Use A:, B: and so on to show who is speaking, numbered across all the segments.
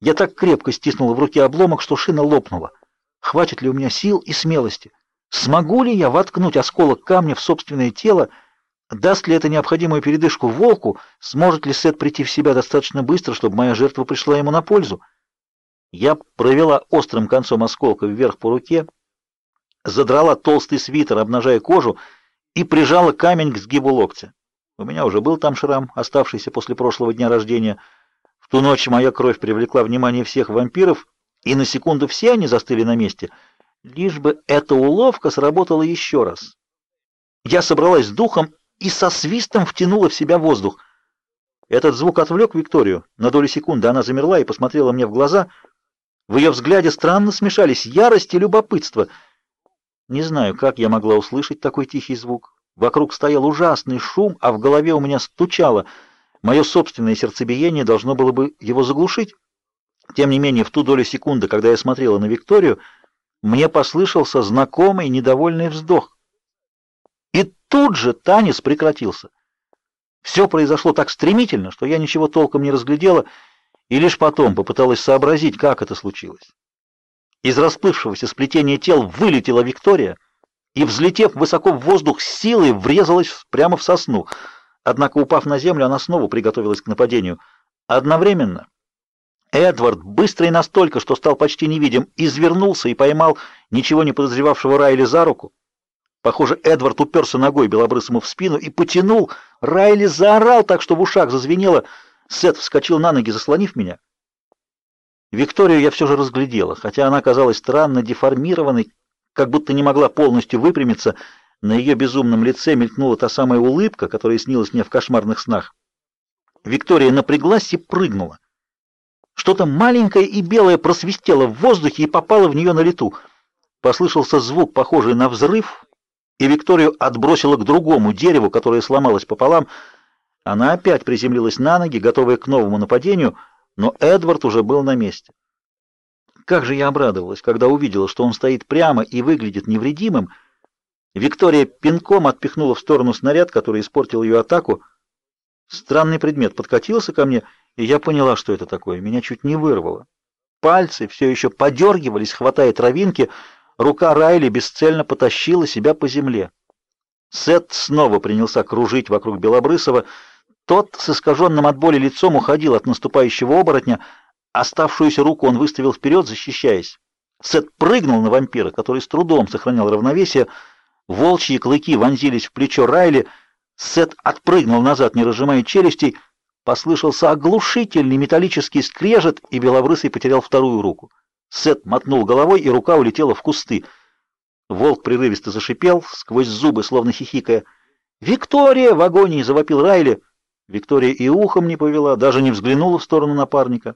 A: Я так крепко стиснула в руке обломок, что шина лопнула. Хватит ли у меня сил и смелости? Смогу ли я воткнуть осколок камня в собственное тело? Даст ли это необходимую передышку волку? Сможет ли Сет прийти в себя достаточно быстро, чтобы моя жертва пришла ему на пользу? Я провела острым концом осколка вверх по руке, задрала толстый свитер, обнажая кожу, и прижала камень к сгибу локтя. У меня уже был там шрам, оставшийся после прошлого дня рождения. В ту ночь моя кровь привлекла внимание всех вампиров, и на секунду все они застыли на месте, лишь бы эта уловка сработала еще раз. Я собралась с духом и со свистом втянула в себя воздух. Этот звук отвлек Викторию. На долю секунды она замерла и посмотрела мне в глаза. В ее взгляде странно смешались ярость и любопытство. Не знаю, как я могла услышать такой тихий звук. Вокруг стоял ужасный шум, а в голове у меня стучало. Мое собственное сердцебиение должно было бы его заглушить. Тем не менее, в ту долю секунды, когда я смотрела на Викторию, мне послышался знакомый недовольный вздох. И тут же танец прекратился. Все произошло так стремительно, что я ничего толком не разглядела, и лишь потом попыталась сообразить, как это случилось. Из расплывшегося сплетения тел вылетела Виктория и, взлетев высоко в воздух, силой врезалась прямо в сосну. Однако, упав на землю, она снова приготовилась к нападению. Одновременно Эдвард, быстрый настолько, что стал почти невидим, извернулся и поймал ничего не подозревавшего Райли за руку. Похоже, Эдвард уперся ногой белобрысому в спину и потянул. Райли заорал так, что в ушах зазвенело. Сет вскочил на ноги, заслонив меня. Викторию я все же разглядела, хотя она казалась странно деформированной, как будто не могла полностью выпрямиться. На ее безумном лице мелькнула та самая улыбка, которая снилась мне в кошмарных снах. Виктория напряглась и прыгнула. Что-то маленькое и белое просвистело в воздухе и попало в нее на лету. Послышался звук, похожий на взрыв, и Викторию отбросило к другому дереву, которое сломалось пополам. Она опять приземлилась на ноги, готовая к новому нападению, но Эдвард уже был на месте. Как же я обрадовалась, когда увидела, что он стоит прямо и выглядит невредимым. Виктория пинком отпихнула в сторону снаряд, который испортил ее атаку. Странный предмет подкатился ко мне и я поняла, что это такое. Меня чуть не вырвало. Пальцы все еще подергивались, хватая травинки. Рука Райли бесцельно потащила себя по земле. Сет снова принялся кружить вокруг Белобрысова. Тот с искаженным от боли лицом уходил от наступающего оборотня. Оставшуюся руку он выставил вперед, защищаясь. Сет прыгнул на вампира, который с трудом сохранял равновесие. Волчьи клыки вонзились в плечо Райли. Сет отпрыгнул назад, не разжимая челюстей. Послышался оглушительный металлический скрежет, и Белобрысый потерял вторую руку. Сет мотнул головой, и рука улетела в кусты. Волк прерывисто зашипел, сквозь зубы, словно хихикая. «Виктория!» — в агонии завопил Райли. Виктория и ухом не повела, даже не взглянула в сторону напарника.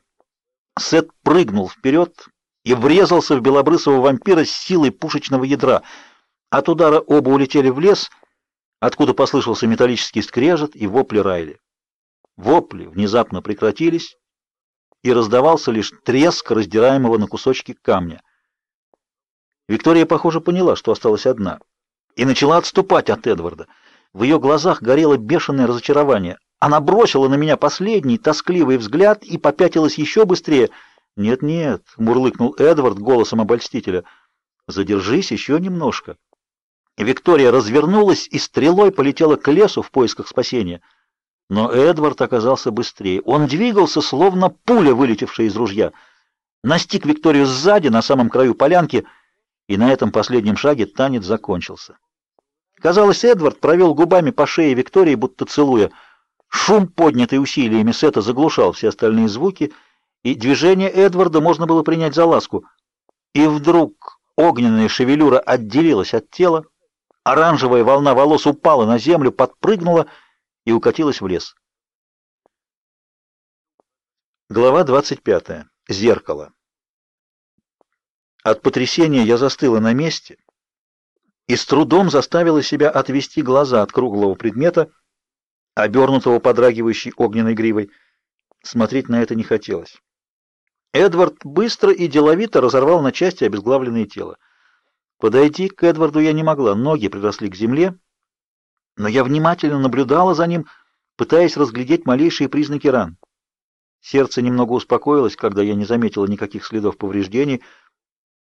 A: Сет прыгнул вперед и врезался в белобрысого вампира с силой пушечного ядра. От удара оба улетели в лес, откуда послышался металлический скрежет и вопли Райли. Вопли внезапно прекратились, и раздавался лишь треск раздираемого на кусочки камня. Виктория, похоже, поняла, что осталась одна, и начала отступать от Эдварда. В ее глазах горело бешеное разочарование. Она бросила на меня последний тоскливый взгляд и попятилась еще быстрее. «Нет-нет», — мурлыкнул Эдвард голосом обольстителя, — «задержись еще немножко». Виктория развернулась и стрелой полетела к лесу в поисках спасения. Но Эдвард оказался быстрее. Он двигался, словно пуля, вылетевшая из ружья. Настиг Викторию сзади, на самом краю полянки, и на этом последнем шаге танец закончился. Казалось, Эдвард провел губами по шее Виктории, будто целуя. Шум, поднятый усилиями Сета, заглушал все остальные звуки, и движение Эдварда можно было принять за ласку. И вдруг огненная шевелюра отделилась от тела, оранжевая волна волос упала на землю, подпрыгнула и укатилась в лес. Глава 25. Зеркало. От потрясения я застыла на месте и с трудом заставила себя отвести глаза от круглого предмета, обернутого подрагивающей огненной гривой. Смотреть на это не хотелось. Эдвард быстро и деловито разорвал на части обезглавленное тело. Подойти к Эдварду я не могла, ноги приросли к земле, но я внимательно наблюдала за ним, пытаясь разглядеть малейшие признаки ран. Сердце немного успокоилось, когда я не заметила никаких следов повреждений,